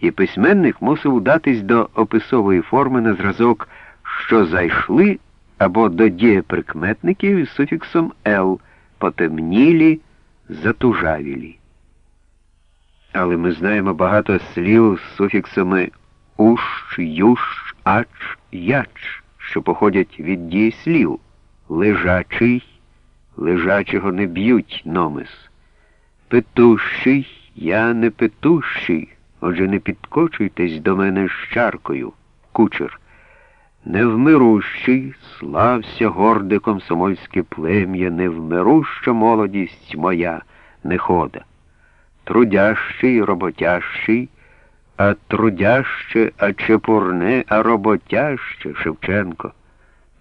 і письменник мусив удатись до описової форми на зразок, що зайшли або до дієприкметників із суфіксом «л» потемнілі, затужавілі. Але ми знаємо багато слів з суфіксами уш, юш, ач, яч, що походять від дієслів лежачий, лежачого не б'ють номис, петущий, я не петущий, отже не підкочуйтесь до мене з чаркою, кучер. Невмирущий, слався горде комсомольське плем'я, невмируща молодість моя нехода. Трудящий, роботящий, а трудяще, а чепурне, а роботяще Шевченко.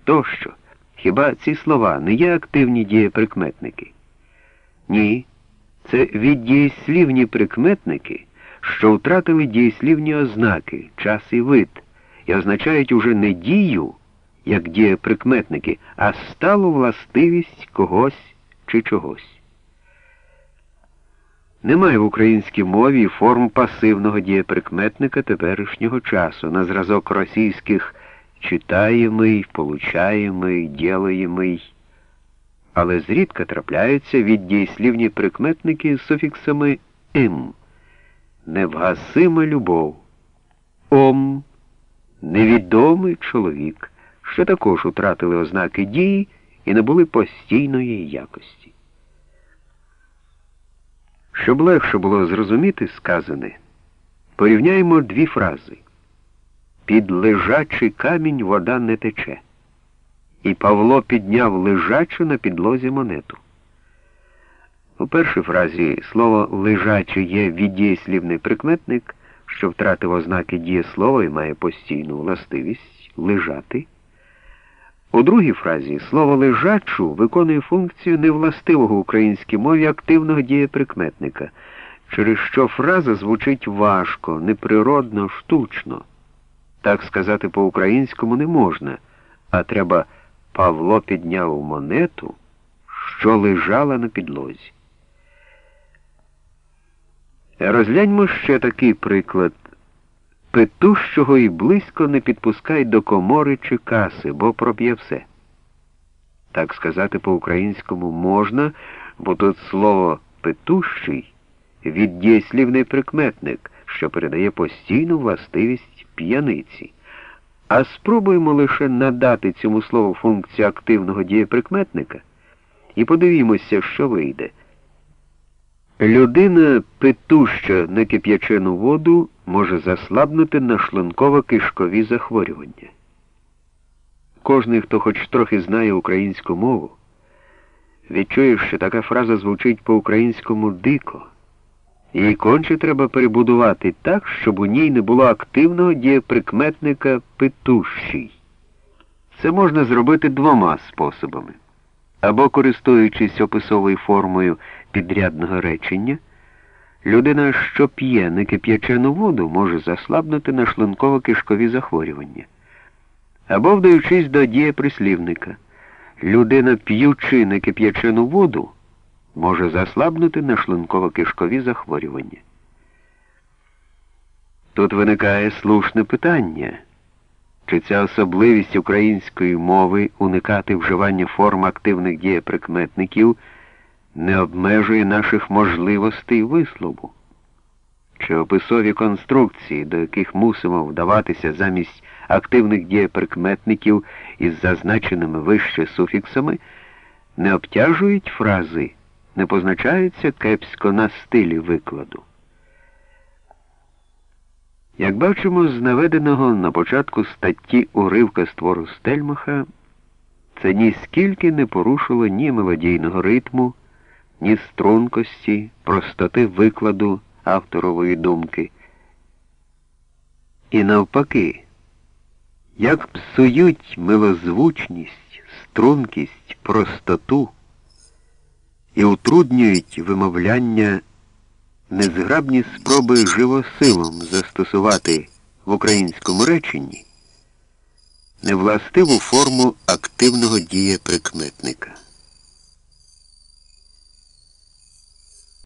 Тощо, хіба ці слова не є активні дієприкметники? Ні, це віддієслівні прикметники, що втратили дієслівні ознаки, час і вид і означають уже не дію, як дієприкметники, а сталу властивість когось чи чогось. Немає в українській мові форм пасивного дієприкметника теперішнього часу. На зразок російських читаємий, получаємий, ділаємий, але зрідка трапляються віддієслівні прикметники з суфіксами им, невгасима любов, ом невідомий чоловік, що також утратили ознаки дії і не були постійної якості. Щоб легше було зрозуміти сказане, порівняємо дві фрази. Під лежачий камінь вода не тече. І Павло підняв лежачу на підлозі монету. У першій фразі слово лежаче є віддієслівний прикметник що втратив ознаки дієслова і має постійну властивість лежати. У другій фразі слово лежачу виконує функцію невластивого українській мові активного дієприкметника, через що фраза звучить важко, неприродно, штучно. Так сказати по-українському не можна, а треба Павло підняв монету, що лежала на підлозі. Розгляньмо ще такий приклад. Петущого і близько не підпускай до комори чи каси, бо проб'є все. Так сказати по-українському можна, бо тут слово петущий віддієслівний прикметник, що передає постійну властивість п'яниці. А спробуємо лише надати цьому слову функцію активного дієприкметника і подивімося, що вийде. Людина, питуща на кип'ячену воду, може заслабнути на шлунково-кишкові захворювання. Кожний, хто хоч трохи знає українську мову, відчує, що така фраза звучить по-українському дико. Її конче треба перебудувати так, щоб у ній не було активного дієприкметника питущий. Це можна зробити двома способами або користуючись описовою формою підрядного речення, людина, що п'є некип'ячену воду, може заслабнути на шлунково-кишкові захворювання, або вдаючись до дієприслівника, людина, п'ючи некип'ячену воду, може заслабнути на шлунково-кишкові захворювання. Тут виникає слушне питання. Чи ця особливість української мови уникати вживання форм активних дієприкметників не обмежує наших можливостей вислову? Чи описові конструкції, до яких мусимо вдаватися замість активних дієприкметників із зазначеними вище суфіксами, не обтяжують фрази, не позначаються кепсько на стилі викладу? Як бачимо з наведеного на початку статті уривка створу Стельмаха, це ніскільки не порушило ні мелодійного ритму, ні стрункості, простоти викладу авторової думки. І навпаки, як псують милозвучність, стрункість, простоту і утруднюють вимовляння незграбні спроби живосилом застосувати в українському реченні невластиву форму активного дієприкметника.